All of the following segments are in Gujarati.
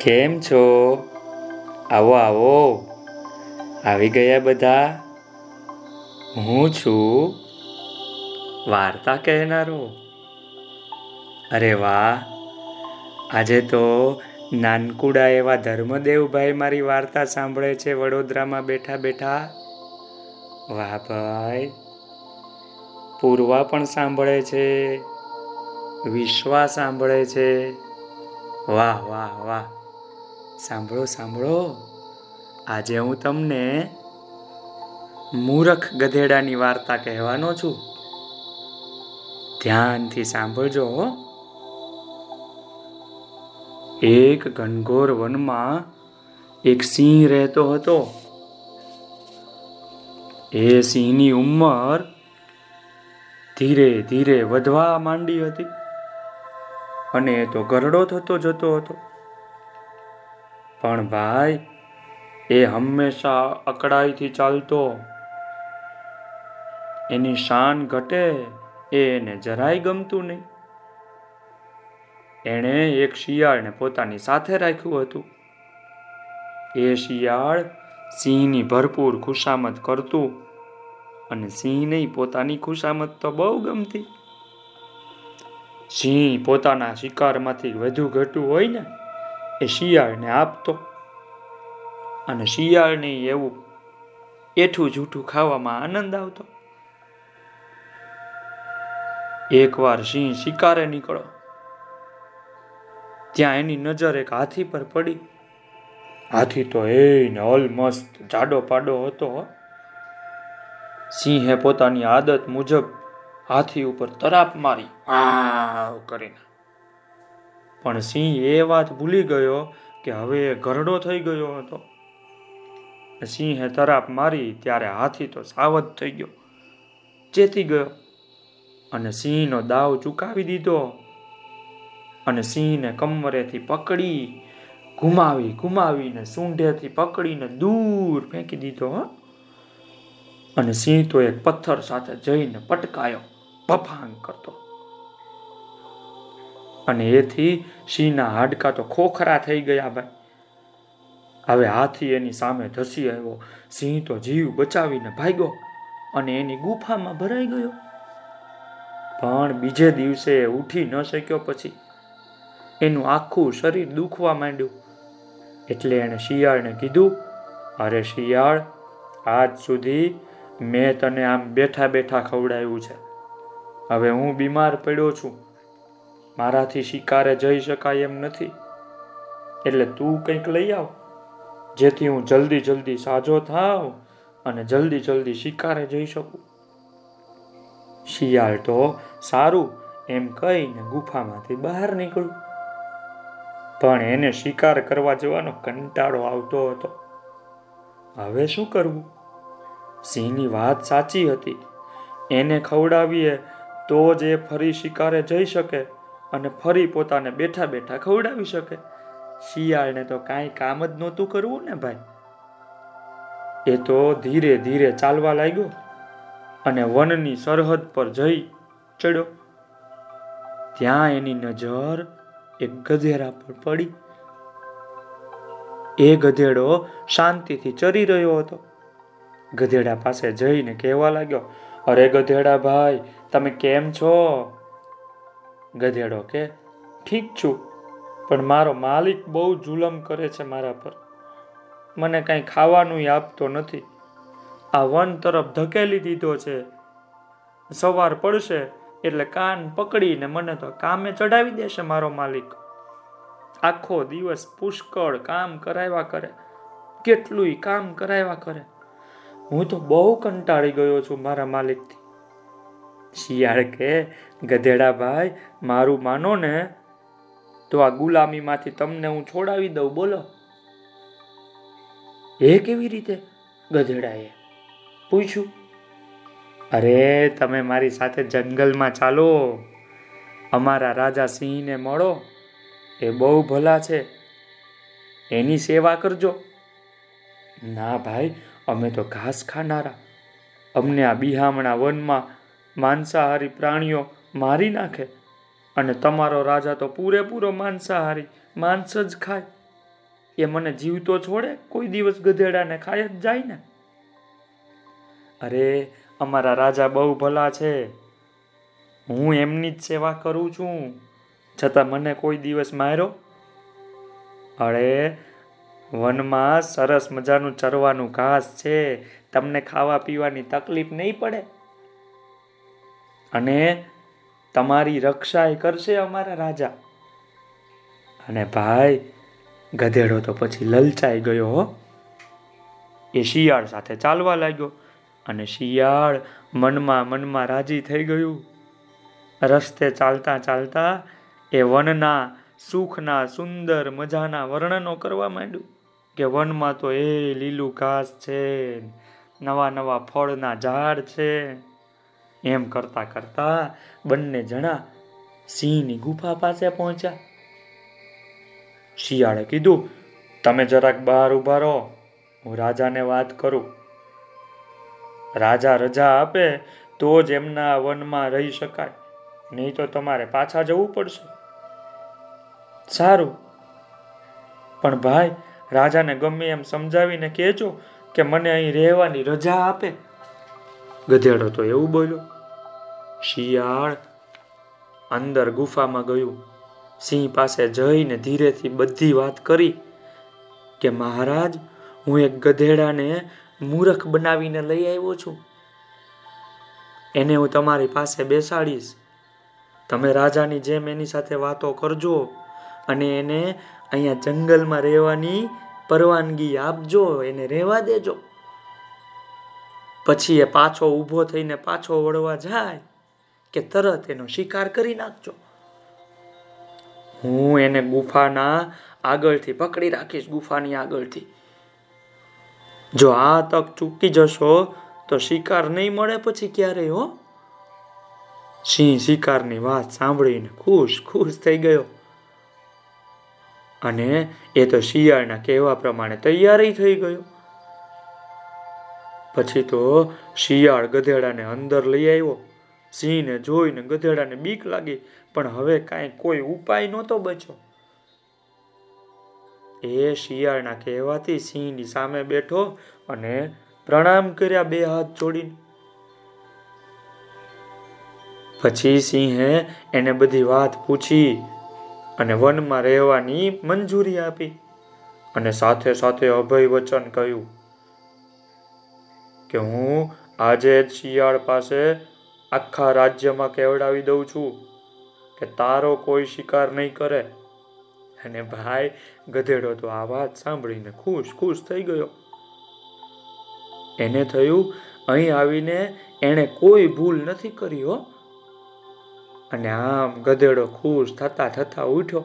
કેમ છો? આવો આવો. આવી ગયા બધા? હું છું વાર્તા કહેનારો. અરે વાહ. આજે તો નાનકુડા એવા ધર્મદેવભાઈ મારી વાર્તા સાંભળે છે, વડોદરામાં બેઠા બેઠા. વાહ ભાઈ. પૂર્વા પણ સાંભળે છે. વિશ્વા સાંભળે છે. વાહ વાહ વાહ. સાંભળો સાંભળો. આજે હું તમને મૂરખ ગધેડાની વાર્તા કહેવાનો છું. ધ્યાનથી સાંભળજો. એક ઘનઘોર વનમાં એક સિંહ રહેતો હતો. એ સિંહની ઉંમર ધીરે ધીરે વધવા માંડી હતી. અને એ તો ગરડો થતો જતો હતો. પણ ભાઈ, એ હંમેશા અકળાઈથી ચાલતો. એની શાન ઘટે, એ એને જરાય ગમતું નહીં. એણે એક શિયાળને પોતાની સાથે રાખ્યું હતું. એ શિયાળ સિંહની ભરપૂર ખુશામત કરતું અને સિંહને પોતાની ખુશામત તો બહુ ગમતી. સિંહ પોતાના શિકારમાંથી વધુ ઘટું હોય ને એ શિયાળને આપતો. અને શિયાળને એવું એઠું જૂઠું ખાવામાં આનંદ આવતો. એકવાર સિંહ શિકારે નીકળો ત્યાં એની નજર એક હાથી પર પડી. હાથી તો એને અલમસ્ત જાડો પાડો હતો સિંહે પોતાની આદત મુજબ હાથી ઉપર તરાપ મારી. આ કરીને. પણ સિંહ એ વાત ભૂલી ગયો કે હવે એ ઘરડો થઈ ગયો હતો. સિંહે તરાપ મારી ત્યારે હાથી તો સાવધ થઈ ગયો, ચેતી ગયો અને સિંહનો દાવ ચુકાવી દીધો અને સિંહને કમરેથી પકડી, ઘુમાવી, ઘુમાવીને સૂંઢેથી પકડીને દૂર ફેંકી દીધો અને સિંહ તો એક પથ્થર સાથે જઈને પટકાયો બફાંગ કરતો. અને એથી સિંહના હાડકા તો ખોખરા થઈ ગયા ભાઈ. હવે હાથી એની સામે ધસી આવ્યો. સિંહ તો જીવ બચાવીને ભાગ્યો અને એની ગુફામાં ભરાઈ ગયો. પણ બીજે દિવસે ઉઠી ન શક્યો પછી. એનું આખું શરીર દુખવા માંડ્યું. એટલે એણે શિયાળને કીધું, અરે શિયાળ, આજ સુધી મેં તને આમ બેઠા બેઠા ખવડાવ્યું છે. હવે હું બીમાર પડ્યો છું. મારાથી શિકારે જઈ શકાય એમ નથી. એટલે તું કંઈક લઈ આવ, જેથી હું જલ્દી જલ્દી સાજો થાવ અને જલ્દી જલ્દી શિકારે જઈ શકું. શિયાળ તો સારું એમ કહીને ગુફામાંથી બહાર નીકળ્યું. પણ એને શિકાર કરવા જવાનો કંટાળો આવતો હતો. હવે શું કરવું? સિંહની વાત સાચી હતી. એને ખવડાવીએ તો જ એ ફરી શિકારે જઈ શકે. અને ફરી પોતાને બેઠા બેઠા ખવડાવી શકે. શિયાળને તો કાંઈ કામ જ નહોતું કરવું ને ભાઈ. એ તો ધીરે ધીરે ચાલવા લાગ્યો અને વનની સરહદ પર જઈ ચડ્યો. ત્યાં એની નજર એક ગધેડા પર પડી. એ ગધેડો શાંતિથી ચરી રહ્યો હતો. ગધેડા પાસે જઈને કહેવા લાગ્યો, અરે ગધેડા ભાઈ, તમે કેમ છો? ગધેડો કે, ઠીક છું, પણ મારો માલિક બહુ જુલમ કરે છે મારા પર. મને કાંઈ ખાવાનું આપતો નથી. આ વન તરફ ધકેલી દીધો છે. સવાર પડશે એટલે કાન પકડીને મને તો કામે ચડાવી દેશે મારો માલિક. આખો દિવસ પુષ્કળ કામ કરાવ્યા કરે, કેટલુંય કામ કરાવ્યા કરે. હું તો બહુ કંટાળી ગયો છું મારા માલિકથી. શિયાળ કે ગધેડા ભાઈ મારું માનો ને, તો આ ગુલામીમાંથી તમને હું છોડાવી દઉં, બોલો. એ કેવી રીતે? ગધેડાએ પૂછ્યું. અરે, તમે મારી સાથે જંગલમાં ચાલો. અમારા રાજા સિંહને મળો. એ બહુ ભલા છે. એની સેવા કરજો. ના ભાઈ, અમે તો ઘાસ ખાનારા. અમને આ બિહામણા વનમાં માંસાહારી પ્રાણીઓ મારી નાખે અને તમારો રાજા તો પૂરેપૂરો માંસાહારી, માંસ જ ખાય. એ મને જીવતો છોડે, કોઈ દિવસ ગધેડાને ખાય જ જાય ને. અરે, અમારા રાજા બહુ ભલા છે. હું એમની જ સેવા કરું છું. છતાં મને કોઈ દિવસ માર્યો? અરે, વનમાં સરસ મજાનું ચરવાનું ઘાસ છે. તમને ખાવા પીવાની તકલીફ નહીં પડે? અને તમારી રક્ષા એ કરશે અમારા રાજા. અને ભાઈ, ગધેડો તો પછી લલચાઈ ગયો હો. એ શિયાળ સાથે ચાલવા લાગ્યો અને શિયાળ મનમાં મનમાં રાજી થઈ ગયું. રસ્તે ચાલતા ચાલતા એ વનના સુખના સુંદર મજાના વર્ણનો કરવા માંડ્યું કે વનમાં તો એ લીલું ઘાસ છે, નવા નવા ફળના ઝાડ છે. એમ કરતા કરતા બંને જણા સિંહની ગુફા પાસે પહોંચ્યા. શિયાળે કીધું, તમે જરાક બહાર ઊભા રહો, હું રાજાને વાત કરું. રાજા રજા આપે તો જ એમના વનમાં રહી શકાય, નહીં તો તમારે પાછા જવું પડશે. સારું. પણ ભાઈ, રાજાને ગમે એમ સમજાવીને કહેજો કે મને અહીં રહેવાની રજા આપે. ગધેડો તો એવું બોલ્યો. શિયાળ અંદર ગુફામાં ગયું. સિંહ પાસે જઈને ધીરેથી બધી વાત કરી કે, મહારાજ, હું એક ગધેડાને મૂરખ બનાવીને લઈ આવ્યો છું. એને હું તમારી પાસે બેસાડીશ. તમે રાજાની જેમ એની સાથે વાતો કરજો અને એને અહીંયા જંગલમાં રહેવાની પરવાનગી આપજો, એને રહેવા દેજો. પછી એ પાછો ઊભો થઈને પાછો વળવા જાય કે તરત એનો શિકાર કરી નાખજો. હું એને ગુફાના આગળથી પકડી રાખીશ, ગુફાની આગળથી. જો આ તક ચૂકી જશો તો શિકાર નહીં મળે પછી ક્યારેય, હો? સિંહ શિકારની વાત સાંભળીને ખુશ ખુશ થઈ ગયો. અને એ તો શિયાળના કહેવા પ્રમાણે તૈયારી થઈ ગયો. પછી તો શિયાળ ગધેડાને અંદર લઈ આવ્યો. સિંહને જોઈને ગધેડાને બીક લાગી, પણ હવે કાંઈ કોઈ ઉપાય નહોતો બચ્યો. એ શિયાળના કહેવાથી સિંહની સામે બેઠો અને પ્રણામ કર્યા બે હાથ જોડીને. પછી સિંહે એને બધી વાત પૂછી અને વનમાં રહેવાની મંજૂરી આપી અને સાથે સાથે અભય વચન કહ્યું કે હું આજે જ શિયાળ પાસે આખા રાજ્યમાં કેવડાવી દઉં છું કે તારો કોઈ શિકાર નહીં કરે. અને ભાઈ, ગધેડો તો આ વાત સાંભળીને ખુશ ખુશ થઈ ગયો. એને થયું અહીં આવીને એણે કોઈ ભૂલ નથી કરી હો. અને આમ ગધેડો ખુશ થતા થતા ઉઠ્યો.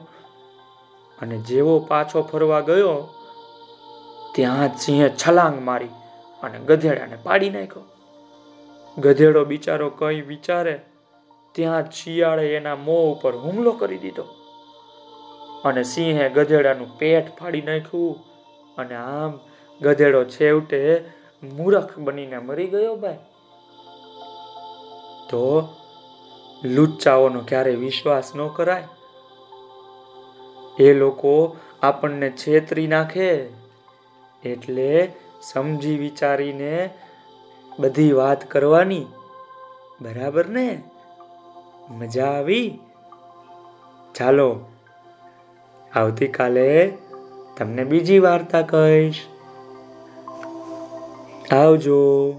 અને જેવો પાછો ફરવા ગયો, ત્યાં જ સિંહે છલાંગ મારી અને ગધેડાને પાડી નાખ્યો. ગધેડો બિચારો કઈ વિચારે, ત્યાં શિયાળે એના મોં ઉપર હુમલો કરી દીધો. અને સિંહે ગધેડાનું પેટ ફાડી નાખ્યું. અને આમ ગધેડો છેવટે મૂરખ બનીને મરી ગયો ભાઈ. તો લુચ્ચાઓનો ક્યારે વિશ્વાસ ન કરાય. એ લોકો આપણને છેતરી નાખે. એટલે સમજી વિચારીને બધી વાત કરવાની. બરાબર ને? મજા આવી? ચાલો, આવતીકાલે તમને બીજી વાર્તા કહીશ. આવજો.